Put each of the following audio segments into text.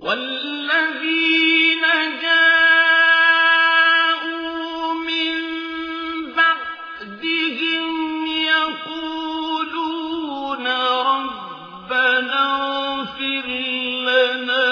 والذين جاءوا من بعدهم يقولون ربنا اغفر لنا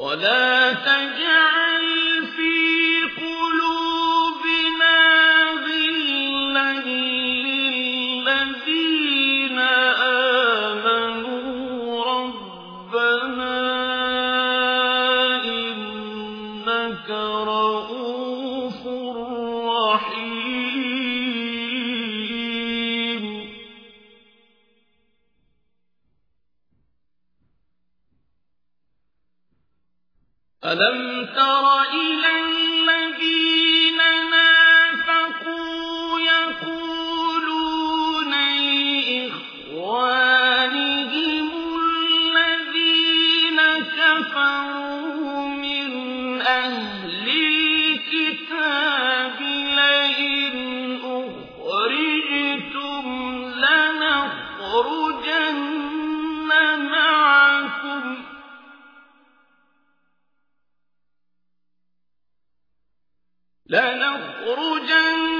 ولا تجعل ألم تر إلى الذين لنخرجن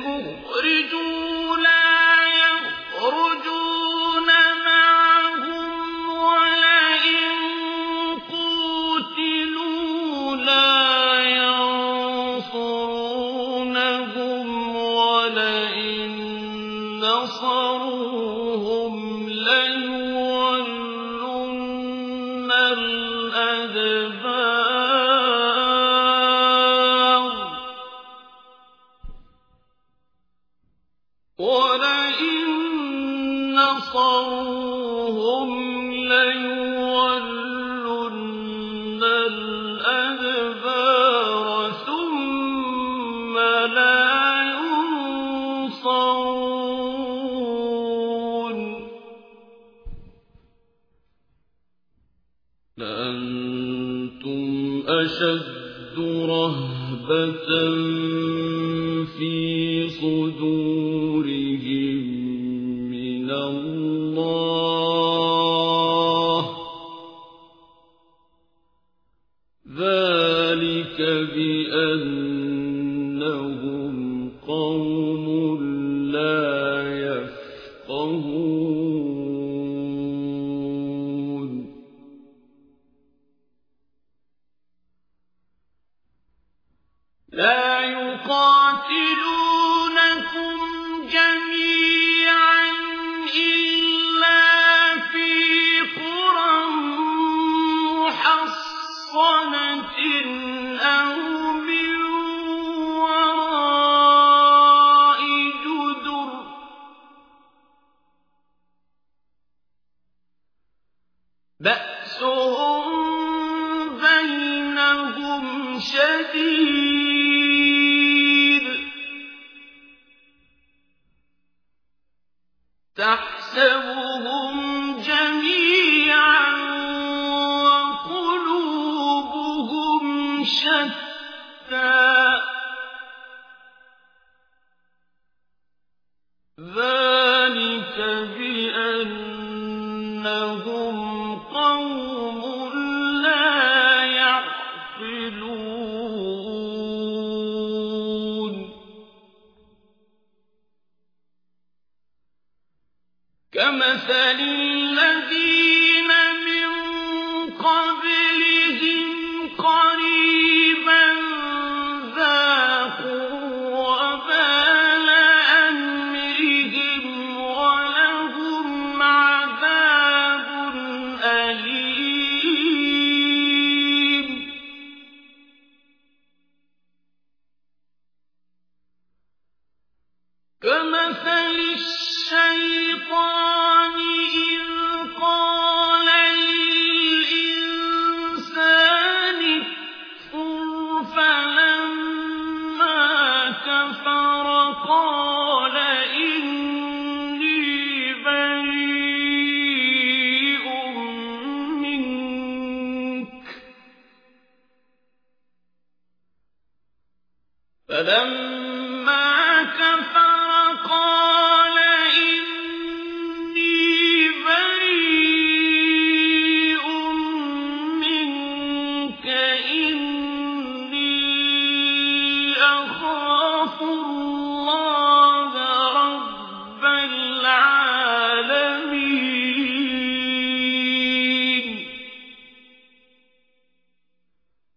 ليولن الأدبار ولئن نصروهم ليولن الأدبار ثم لا أشد رهبة في صدورهم من الله. ذلك بأنهم لا يقاتلونكم جميعا إلا في قرى محصنة أو من وراء جدر. بأسهم بينهم شديد تحسبهم جميعا وقلوبهم شتى. ذلك بي الذين